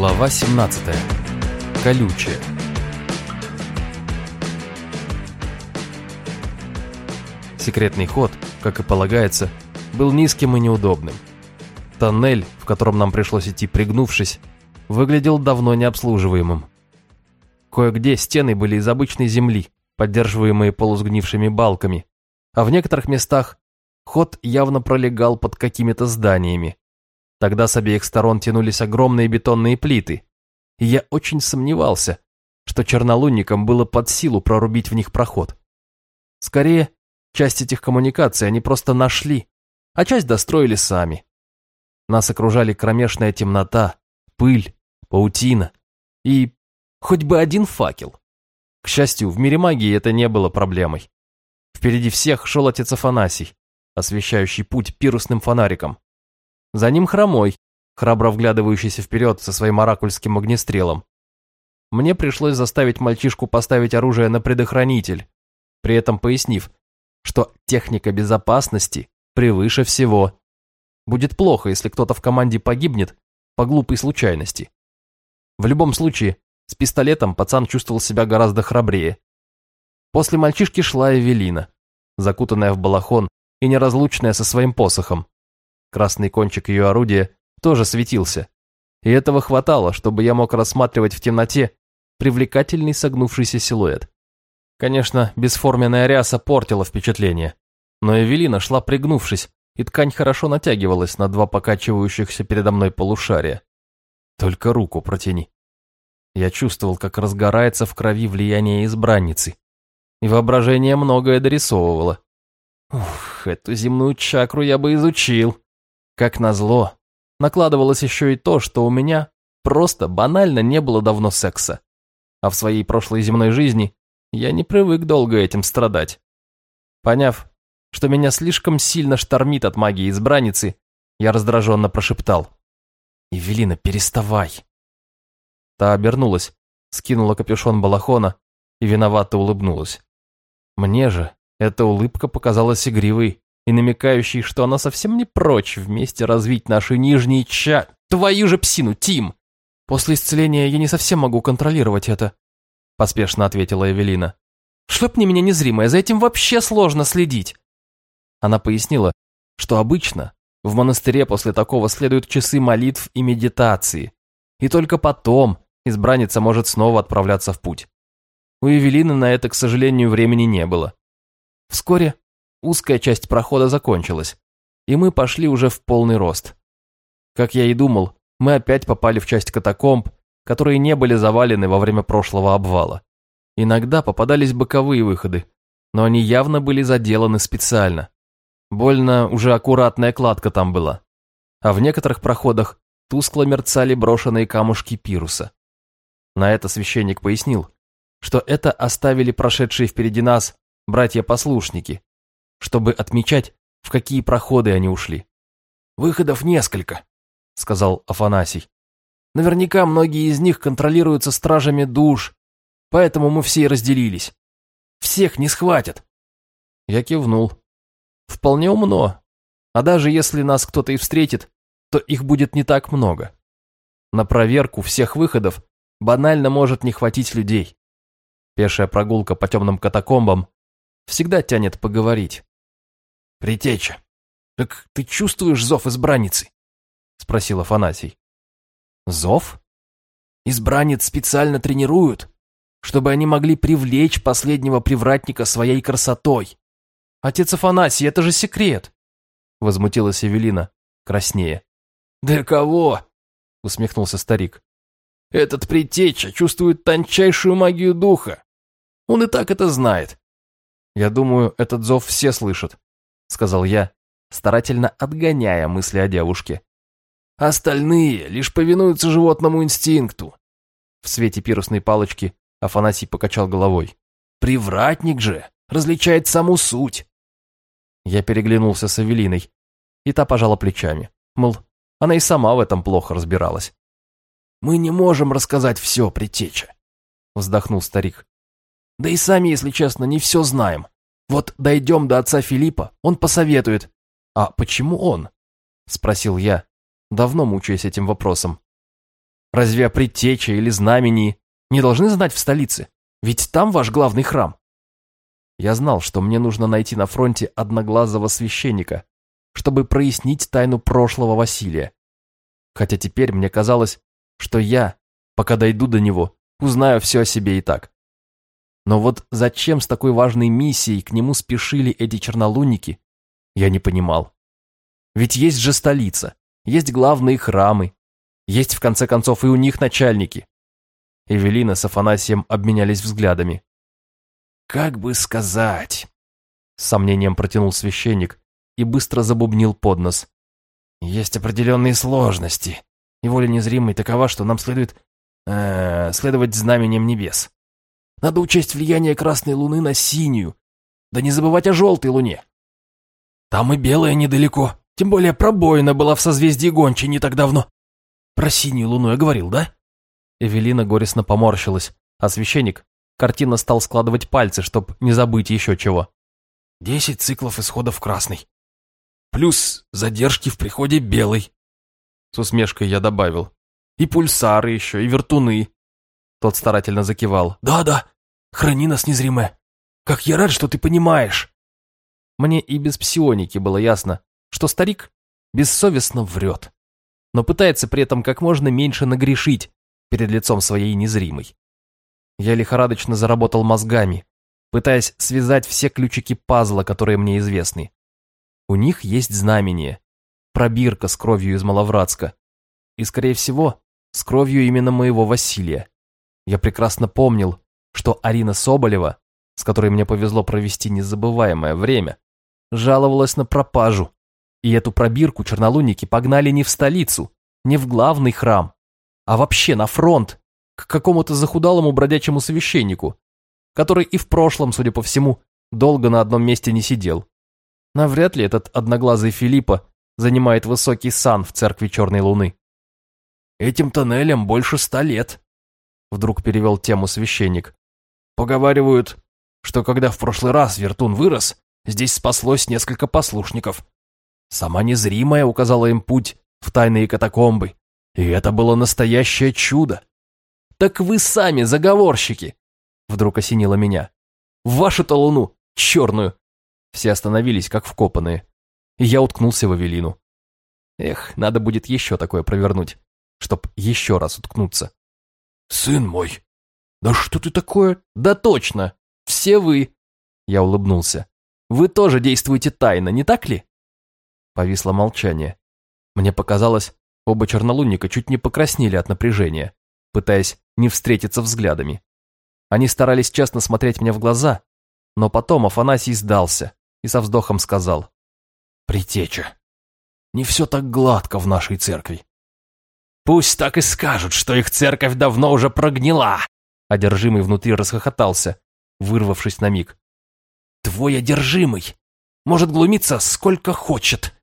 Глава 17. Колючая. Секретный ход, как и полагается, был низким и неудобным. Тоннель, в котором нам пришлось идти пригнувшись, выглядел давно необслуживаемым. Кое-где стены были из обычной земли, поддерживаемые полусгнившими балками, а в некоторых местах ход явно пролегал под какими-то зданиями. Тогда с обеих сторон тянулись огромные бетонные плиты, и я очень сомневался, что чернолунникам было под силу прорубить в них проход. Скорее, часть этих коммуникаций они просто нашли, а часть достроили сами. Нас окружали кромешная темнота, пыль, паутина и хоть бы один факел. К счастью, в мире магии это не было проблемой. Впереди всех шел отец Афанасий, освещающий путь пирусным фонариком. За ним хромой, храбро вглядывающийся вперед со своим оракульским огнестрелом. Мне пришлось заставить мальчишку поставить оружие на предохранитель, при этом пояснив, что техника безопасности превыше всего. Будет плохо, если кто-то в команде погибнет по глупой случайности. В любом случае, с пистолетом пацан чувствовал себя гораздо храбрее. После мальчишки шла Эвелина, закутанная в балахон и неразлучная со своим посохом. Красный кончик ее орудия тоже светился, и этого хватало, чтобы я мог рассматривать в темноте привлекательный согнувшийся силуэт. Конечно, бесформенная ряса портила впечатление, но Эвелина шла пригнувшись, и ткань хорошо натягивалась на два покачивающихся передо мной полушария. Только руку протяни. Я чувствовал, как разгорается в крови влияние избранницы, и воображение многое дорисовывало. Ух, эту земную чакру я бы изучил. Как назло, накладывалось еще и то, что у меня просто банально не было давно секса. А в своей прошлой земной жизни я не привык долго этим страдать. Поняв, что меня слишком сильно штормит от магии избранницы, я раздраженно прошептал. «Эвелина, переставай!» Та обернулась, скинула капюшон балахона и виновато улыбнулась. Мне же эта улыбка показалась игривой и намекающей, что она совсем не прочь вместе развить наши нижние ча... Твою же псину, Тим! После исцеления я не совсем могу контролировать это, поспешно ответила Эвелина. Шлепни меня незримое, за этим вообще сложно следить. Она пояснила, что обычно в монастыре после такого следуют часы молитв и медитации, и только потом избранница может снова отправляться в путь. У Евелины на это, к сожалению, времени не было. Вскоре узкая часть прохода закончилась, и мы пошли уже в полный рост. Как я и думал, мы опять попали в часть катакомб, которые не были завалены во время прошлого обвала. Иногда попадались боковые выходы, но они явно были заделаны специально. Больно уже аккуратная кладка там была. А в некоторых проходах тускло мерцали брошенные камушки пируса. На это священник пояснил, что это оставили прошедшие впереди нас братья-послушники, чтобы отмечать, в какие проходы они ушли. «Выходов несколько», — сказал Афанасий. «Наверняка многие из них контролируются стражами душ, поэтому мы все и разделились. Всех не схватят». Я кивнул. «Вполне умно. А даже если нас кто-то и встретит, то их будет не так много. На проверку всех выходов банально может не хватить людей. Пешая прогулка по темным катакомбам всегда тянет поговорить. «Притеча, так ты чувствуешь зов избранницы?» — спросил Афанасий. «Зов? Избранниц специально тренируют, чтобы они могли привлечь последнего привратника своей красотой. Отец Афанасий, это же секрет!» — возмутилась Эвелина, краснее. «Да кого?» — усмехнулся старик. Этот предтеча чувствует тончайшую магию духа. Он и так это знает. Я думаю, этот зов все слышат, сказал я, старательно отгоняя мысли о девушке. Остальные лишь повинуются животному инстинкту. В свете пирусной палочки Афанасий покачал головой. Привратник же различает саму суть. Я переглянулся с Авелиной, и та пожала плечами. Мол, она и сама в этом плохо разбиралась. «Мы не можем рассказать все, предтеча», — вздохнул старик. «Да и сами, если честно, не все знаем. Вот дойдем до отца Филиппа, он посоветует». «А почему он?» — спросил я, давно мучаясь этим вопросом. Разве о предтече или знамении не должны знать в столице? Ведь там ваш главный храм. Я знал, что мне нужно найти на фронте одноглазого священника, чтобы прояснить тайну прошлого Василия. Хотя теперь мне казалось, что я, пока дойду до него, узнаю все о себе и так. Но вот зачем с такой важной миссией к нему спешили эти чернолунники, я не понимал. Ведь есть же столица, есть главные храмы, есть в конце концов и у них начальники. Эвелина с Афанасием обменялись взглядами. «Как бы сказать?» С сомнением протянул священник и быстро забубнил под нос. «Есть определенные сложности, и воля незримой такова, что нам следует э, следовать знаменем небес. Надо учесть влияние красной луны на синюю, да не забывать о желтой луне. Там и белая недалеко, тем более пробоина была в созвездии Гончи не так давно. Про синюю луну я говорил, да?» Эвелина горестно поморщилась, а священник картина стал складывать пальцы, чтоб не забыть еще чего. «Десять циклов исходов красной. Плюс задержки в приходе белой». С усмешкой я добавил. «И пульсары еще, и вертуны». Тот старательно закивал. «Да-да, храни нас незримая. Как я рад, что ты понимаешь». Мне и без псионики было ясно, что старик бессовестно врет, но пытается при этом как можно меньше нагрешить перед лицом своей незримой. Я лихорадочно заработал мозгами, пытаясь связать все ключики пазла, которые мне известны. У них есть знамение, пробирка с кровью из Маловратска, и, скорее всего, с кровью именно моего Василия. Я прекрасно помнил, что Арина Соболева, с которой мне повезло провести незабываемое время, жаловалась на пропажу, и эту пробирку чернолунники погнали не в столицу, не в главный храм, а вообще на фронт, к какому-то захудалому бродячему священнику, который и в прошлом, судя по всему, долго на одном месте не сидел. Навряд ли этот одноглазый Филиппа занимает высокий сан в церкви Черной Луны. «Этим тоннелем больше ста лет», — вдруг перевел тему священник. «Поговаривают, что когда в прошлый раз Вертун вырос, здесь спаслось несколько послушников. Сама незримая указала им путь в тайные катакомбы, и это было настоящее чудо. «Так вы сами заговорщики!» Вдруг осенило меня. «В вашу-то луну, черную!» Все остановились, как вкопанные. И я уткнулся в Авелину. Эх, надо будет еще такое провернуть, чтоб еще раз уткнуться. «Сын мой! Да что ты такое?» «Да точно! Все вы!» Я улыбнулся. «Вы тоже действуете тайно, не так ли?» Повисло молчание. Мне показалось, оба чернолунника чуть не покраснели от напряжения пытаясь не встретиться взглядами. Они старались честно смотреть мне в глаза, но потом Афанасий сдался и со вздохом сказал. «Притеча, не все так гладко в нашей церкви. Пусть так и скажут, что их церковь давно уже прогнила!» Одержимый внутри расхохотался, вырвавшись на миг. «Твой одержимый может глумиться сколько хочет!»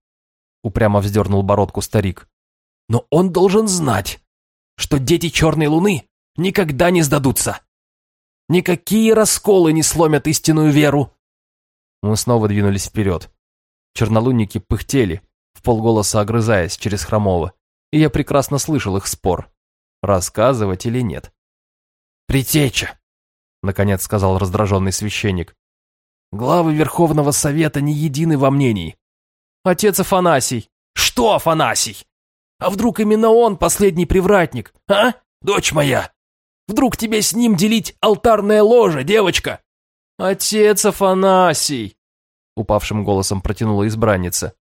Упрямо вздернул бородку старик. «Но он должен знать, что дети Черной Луны никогда не сдадутся. Никакие расколы не сломят истинную веру. Мы снова двинулись вперед. Чернолунники пыхтели, в полголоса огрызаясь через Хромова, и я прекрасно слышал их спор, рассказывать или нет. «Притеча», — наконец сказал раздраженный священник. «Главы Верховного Совета не едины во мнении. Отец Афанасий». «Что Афанасий? А вдруг именно он последний привратник, а, дочь моя? Вдруг тебе с ним делить алтарное ложе, девочка?» «Отец Афанасий!» — упавшим голосом протянула избранница.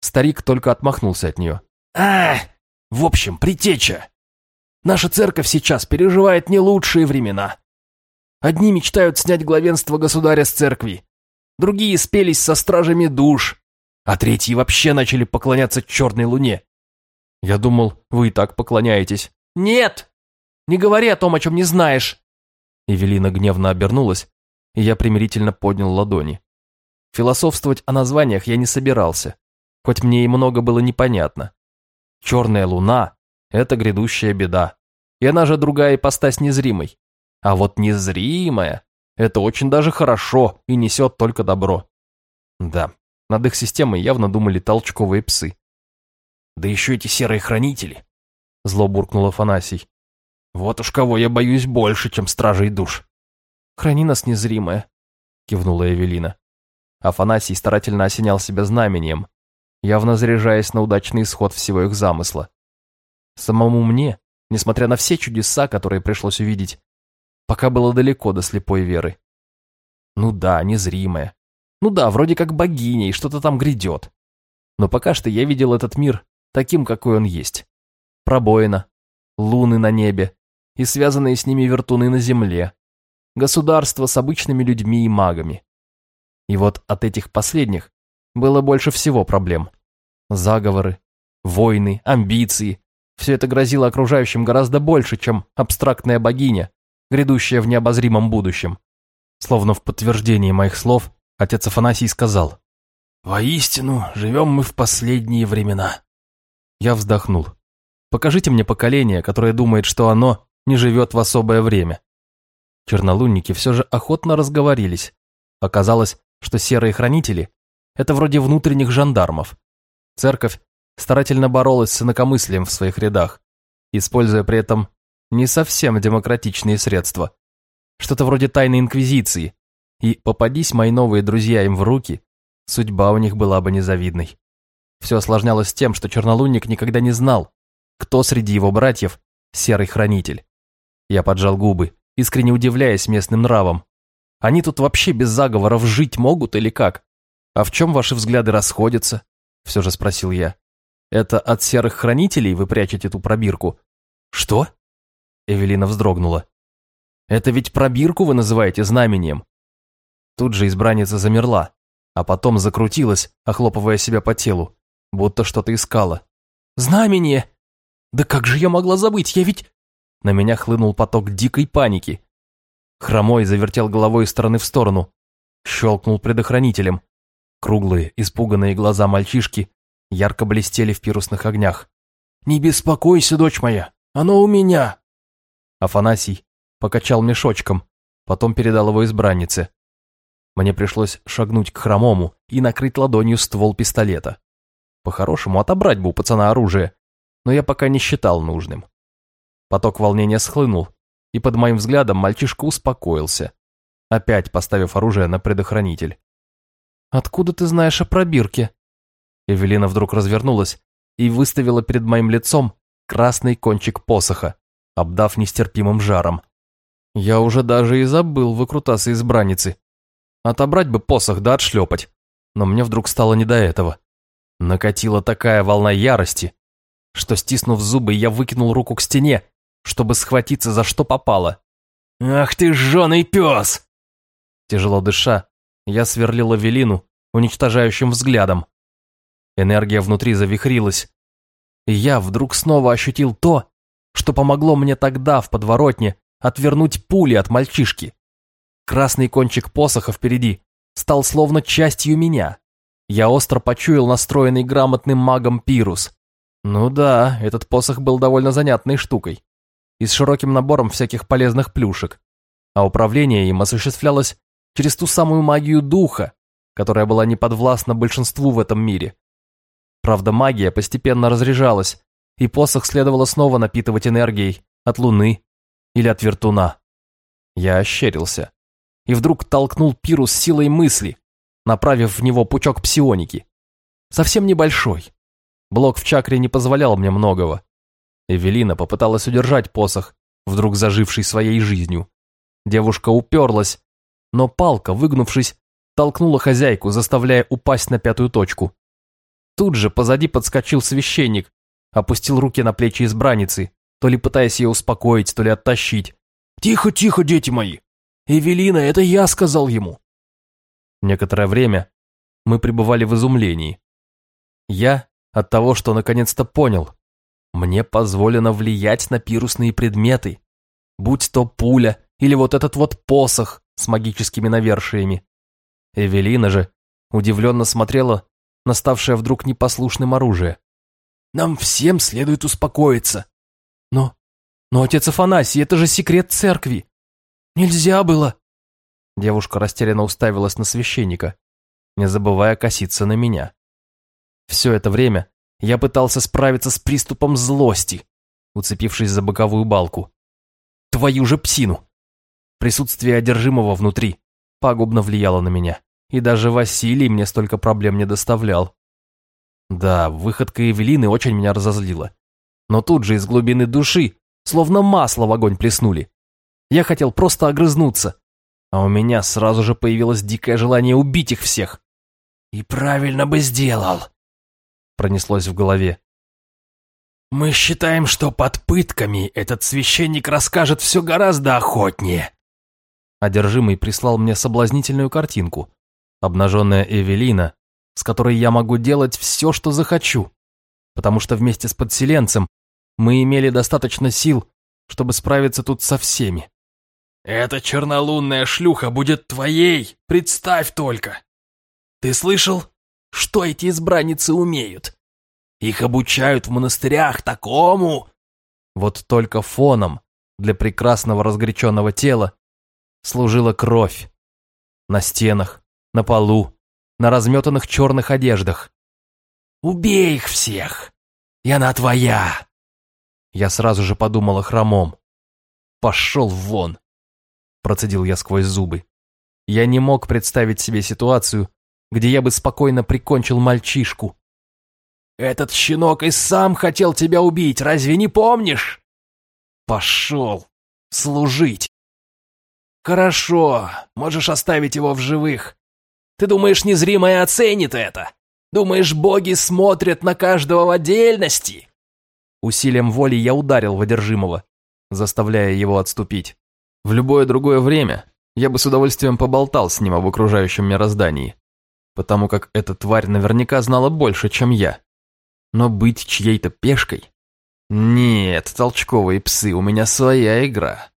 Старик только отмахнулся от нее. «А, в общем, притеча. Наша церковь сейчас переживает не лучшие времена. Одни мечтают снять главенство государя с церкви, другие спелись со стражами душ, а третьи вообще начали поклоняться черной луне. Я думал, вы и так поклоняетесь. Нет! Не говори о том, о чем не знаешь. Эвелина гневно обернулась, и я примирительно поднял ладони. Философствовать о названиях я не собирался, хоть мне и много было непонятно. Черная луна — это грядущая беда, и она же другая ипостась незримой. А вот незримая — это очень даже хорошо и несет только добро. Да, над их системой явно думали толчковые псы. Да еще эти серые хранители. Зло буркнул Афанасий. Вот уж кого я боюсь больше, чем стражей душ. Храни нас, незримая, кивнула Эвелина. Афанасий старательно осенял себя знамением, явно заряжаясь на удачный исход всего их замысла. Самому мне, несмотря на все чудеса, которые пришлось увидеть, пока было далеко до слепой веры. Ну да, незримая. Ну да, вроде как богиня, и что-то там грядет. Но пока что я видел этот мир таким, какой он есть. Пробоина, луны на небе и связанные с ними вертуны на земле, государство с обычными людьми и магами. И вот от этих последних было больше всего проблем. Заговоры, войны, амбиции. Все это грозило окружающим гораздо больше, чем абстрактная богиня, грядущая в необозримом будущем. Словно в подтверждении моих слов, отец Афанасий сказал, «Воистину, живем мы в последние времена». Я вздохнул. «Покажите мне поколение, которое думает, что оно не живет в особое время». Чернолунники все же охотно разговорились. Оказалось, что серые хранители – это вроде внутренних жандармов. Церковь старательно боролась с инакомыслием в своих рядах, используя при этом не совсем демократичные средства. Что-то вроде тайной инквизиции. И попадись мои новые друзья им в руки, судьба у них была бы незавидной. Все осложнялось тем, что чернолунник никогда не знал, кто среди его братьев серый хранитель. Я поджал губы, искренне удивляясь местным нравам. Они тут вообще без заговоров жить могут или как? А в чем ваши взгляды расходятся? Все же спросил я. Это от серых хранителей вы прячете эту пробирку? Что? Эвелина вздрогнула. Это ведь пробирку вы называете знамением? Тут же избранница замерла, а потом закрутилась, охлопывая себя по телу, будто что-то искала. «Знамение! Да как же я могла забыть? Я ведь...» На меня хлынул поток дикой паники. Хромой завертел головой из стороны в сторону. Щелкнул предохранителем. Круглые, испуганные глаза мальчишки ярко блестели в пирусных огнях. «Не беспокойся, дочь моя, оно у меня!» Афанасий покачал мешочком, потом передал его избраннице. Мне пришлось шагнуть к хромому и накрыть ладонью ствол пистолета. По-хорошему, отобрать бы у пацана оружие, но я пока не считал нужным. Поток волнения схлынул, и под моим взглядом мальчишка успокоился, опять поставив оружие на предохранитель. «Откуда ты знаешь о пробирке?» Эвелина вдруг развернулась и выставила перед моим лицом красный кончик посоха, обдав нестерпимым жаром. Я уже даже и забыл выкрутасы избранницы. Отобрать бы посох да отшлепать, но мне вдруг стало не до этого. Накатила такая волна ярости, что, стиснув зубы, я выкинул руку к стене чтобы схватиться за что попало. «Ах ты, жженый пес!» Тяжело дыша, я сверлил Авелину уничтожающим взглядом. Энергия внутри завихрилась, и я вдруг снова ощутил то, что помогло мне тогда в подворотне отвернуть пули от мальчишки. Красный кончик посоха впереди стал словно частью меня. Я остро почуял настроенный грамотным магом пирус. Ну да, этот посох был довольно занятной штукой и с широким набором всяких полезных плюшек, а управление им осуществлялось через ту самую магию духа, которая была не подвластна большинству в этом мире. Правда, магия постепенно разряжалась, и посох следовало снова напитывать энергией от луны или от вертуна. Я ощерился и вдруг толкнул Пиру с силой мысли, направив в него пучок псионики. Совсем небольшой. Блок в чакре не позволял мне многого, Эвелина попыталась удержать посох, вдруг заживший своей жизнью. Девушка уперлась, но палка, выгнувшись, толкнула хозяйку, заставляя упасть на пятую точку. Тут же позади подскочил священник, опустил руки на плечи избранницы, то ли пытаясь ее успокоить, то ли оттащить. «Тихо, тихо, дети мои! Эвелина, это я сказал ему!» Некоторое время мы пребывали в изумлении. Я от того, что наконец-то понял, мне позволено влиять на пирусные предметы, будь то пуля или вот этот вот посох с магическими навершиями. Эвелина же удивленно смотрела на ставшее вдруг непослушным оружие. «Нам всем следует успокоиться». «Но... но, отец Афанасий, это же секрет церкви. Нельзя было». Девушка растерянно уставилась на священника, не забывая коситься на меня. Все это время я пытался справиться с приступом злости, уцепившись за боковую балку. Твою же псину! Присутствие одержимого внутри пагубно влияло на меня, и даже Василий мне столько проблем не доставлял. Да, выходка Эвелины очень меня разозлила. Но тут же из глубины души, словно масло в огонь плеснули. Я хотел просто огрызнуться, а у меня сразу же появилось дикое желание убить их всех. «И правильно бы сделал», — пронеслось в голове. «Мы считаем, что под пытками этот священник расскажет все гораздо охотнее». Одержимый прислал мне соблазнительную картинку. Обнаженная Эвелина, с которой я могу делать все, что захочу, потому что вместе с подселенцем мы имели достаточно сил, чтобы справиться тут со всеми. «Эта чернолунная шлюха будет твоей, представь только!» «Ты слышал, что эти избранницы умеют? Их обучают в монастырях такому!» Вот только фоном для прекрасного разгоряченного тела служила кровь. На стенах, на полу, на разметанных черных одеждах. «Убей их всех, и она твоя!» Я сразу же подумал о хромом. «Пошел вон!» Процедил я сквозь зубы. Я не мог представить себе ситуацию, где я бы спокойно прикончил мальчишку. «Этот щенок и сам хотел тебя убить, разве не помнишь?» «Пошел служить!» «Хорошо, можешь оставить его в живых. Ты думаешь, незримое оценит это? Думаешь, боги смотрят на каждого в отдельности?» Усилием воли я ударил в одержимого, заставляя его отступить. В любое другое время я бы с удовольствием поболтал с ним об окружающем мироздании, потому как эта тварь наверняка знала больше, чем я. Но быть чьей-то пешкой? Нет, толчковые псы, у меня своя игра.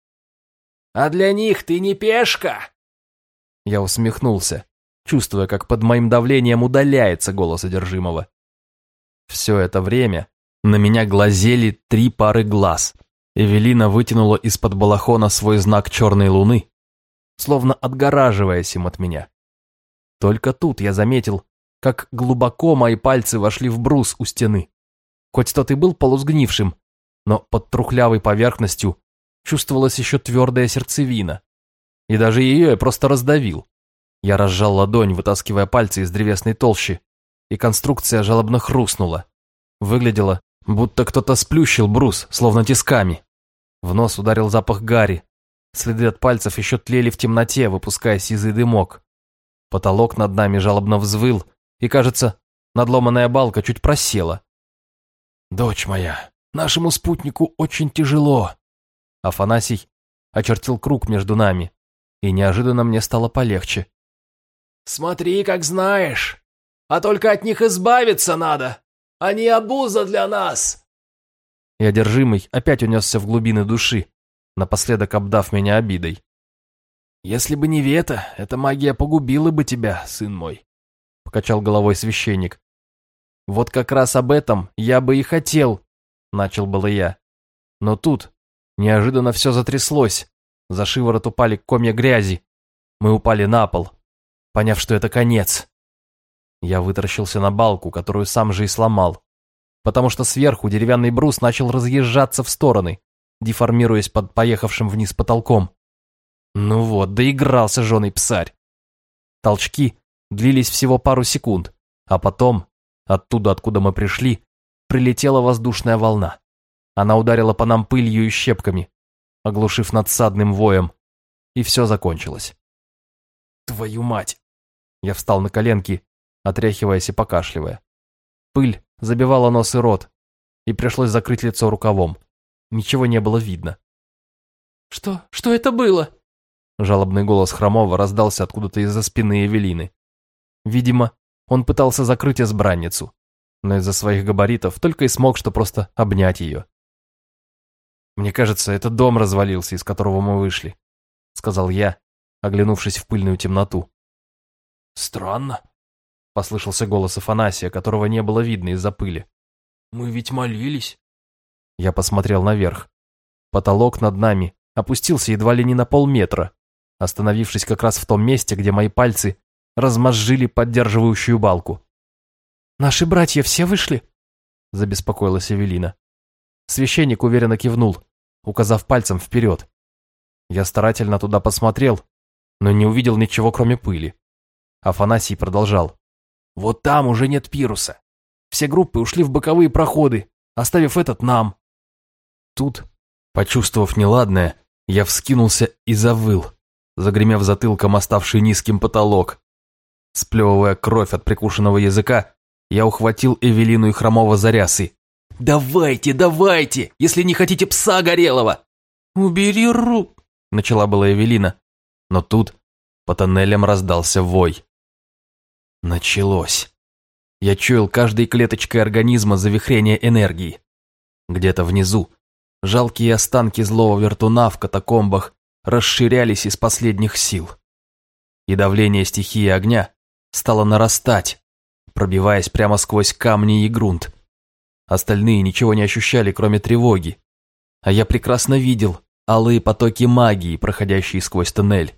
А для них ты не пешка?» Я усмехнулся, чувствуя, как под моим давлением удаляется голос одержимого. Все это время на меня глазели три пары глаз. Эвелина вытянула из-под балахона свой знак черной луны, словно отгораживаясь им от меня. Только тут я заметил, как глубоко мои пальцы вошли в брус у стены. Хоть тот и был полусгнившим, но под трухлявой поверхностью чувствовалась еще твердая сердцевина. И даже ее я просто раздавил. Я разжал ладонь, вытаскивая пальцы из древесной толщи, и конструкция жалобно хрустнула. Выглядело, будто кто-то сплющил брус, словно тисками. В нос ударил запах гари. Следы от пальцев еще тлели в темноте, выпуская сизый дымок. Потолок над нами жалобно взвыл, и, кажется, надломанная балка чуть просела. «Дочь моя, нашему спутнику очень тяжело», Афанасий очертил круг между нами, и неожиданно мне стало полегче. «Смотри, как знаешь, а только от них избавиться надо, они обуза для нас!» И одержимый опять унесся в глубины души, напоследок обдав меня обидой. «Если бы не Вета, эта магия погубила бы тебя, сын мой», — покачал головой священник. «Вот как раз об этом я бы и хотел», — начал было я. Но тут Неожиданно все затряслось. За шиворот упали комья грязи. Мы упали на пол, поняв, что это конец. Я вытаращился на балку, которую сам же и сломал, потому что сверху деревянный брус начал разъезжаться в стороны, деформируясь под поехавшим вниз потолком. Ну вот, доигрался жженый псарь. Толчки длились всего пару секунд, а потом, оттуда, откуда мы пришли, прилетела воздушная волна. Она ударила по нам пылью и щепками, оглушив надсадным воем, и все закончилось. «Твою мать!» Я встал на коленки, отряхиваясь и покашливая. Пыль забивала нос и рот, и пришлось закрыть лицо рукавом. Ничего не было видно. «Что? Что это было?» Жалобный голос Хромова раздался откуда-то из-за спины Эвелины. Видимо, он пытался закрыть избранницу, но из-за своих габаритов только и смог что просто обнять ее. «Мне кажется, это дом развалился, из которого мы вышли», — сказал я, оглянувшись в пыльную темноту. «Странно», — послышался голос Афанасия, которого не было видно из-за пыли. «Мы ведь молились». Я посмотрел наверх. Потолок над нами опустился едва ли не на полметра, остановившись как раз в том месте, где мои пальцы размозжили поддерживающую балку. «Наши братья все вышли?» – забеспокоилась Эвелина. Священник уверенно кивнул, указав пальцем вперед, Я старательно туда посмотрел, но не увидел ничего, кроме пыли. Афанасий продолжал. «Вот там уже нет пируса. Все группы ушли в боковые проходы, оставив этот нам». Тут, почувствовав неладное, я вскинулся и завыл, загремев затылком оставший низким потолок. Сплевывая кровь от прикушенного языка, я ухватил Эвелину и Хромова за рясы. «Давайте, давайте, если не хотите пса горелого!» «Убери рук!» – начала была Эвелина. Но тут по тоннелям раздался вой. Началось. Я чуял каждой клеточкой организма завихрение энергии. Где-то внизу жалкие останки злого вертуна в катакомбах расширялись из последних сил. И давление стихии огня стало нарастать, пробиваясь прямо сквозь камни и грунт. Остальные ничего не ощущали, кроме тревоги. А я прекрасно видел алые потоки магии, проходящие сквозь тоннель.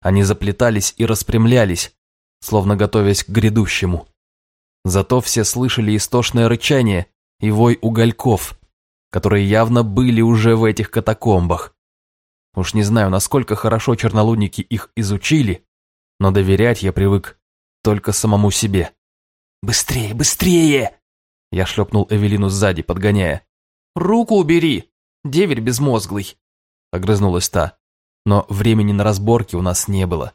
Они заплетались и распрямлялись, словно готовясь к грядущему. Зато все слышали истошное рычание и вой угольков, которые явно были уже в этих катакомбах. Уж не знаю, насколько хорошо чернолунники их изучили, но доверять я привык только самому себе. «Быстрее, быстрее!» Я шлепнул Эвелину сзади, подгоняя. «Руку убери, деверь безмозглый!» Огрызнулась та, но времени на разборки у нас не было.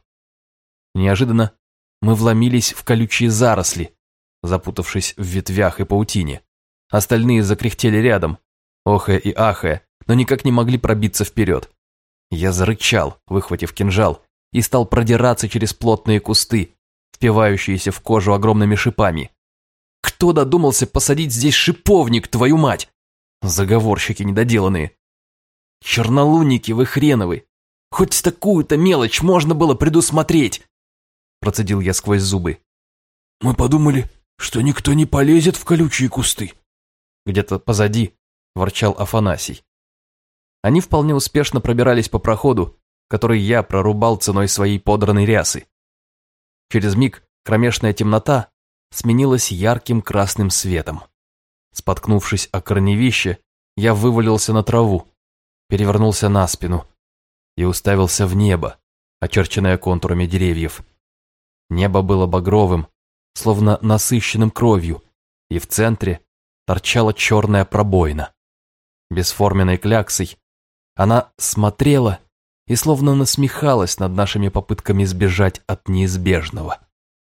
Неожиданно мы вломились в колючие заросли, запутавшись в ветвях и паутине. Остальные закряхтели рядом, охая и ахая, но никак не могли пробиться вперед. Я зарычал, выхватив кинжал, и стал продираться через плотные кусты, впивающиеся в кожу огромными шипами. Кто додумался посадить здесь шиповник, твою мать? Заговорщики недоделанные. Чернолунники вы хреновы. Хоть такую-то мелочь можно было предусмотреть. Процедил я сквозь зубы. Мы подумали, что никто не полезет в колючие кусты. Где-то позади ворчал Афанасий. Они вполне успешно пробирались по проходу, который я прорубал ценой своей подранной рясы. Через миг кромешная темнота сменилась ярким красным светом. Споткнувшись о корневище, я вывалился на траву, перевернулся на спину и уставился в небо, очерченное контурами деревьев. Небо было багровым, словно насыщенным кровью, и в центре торчала черная пробоина. Бесформенной кляксой она смотрела и словно насмехалась над нашими попытками сбежать от неизбежного.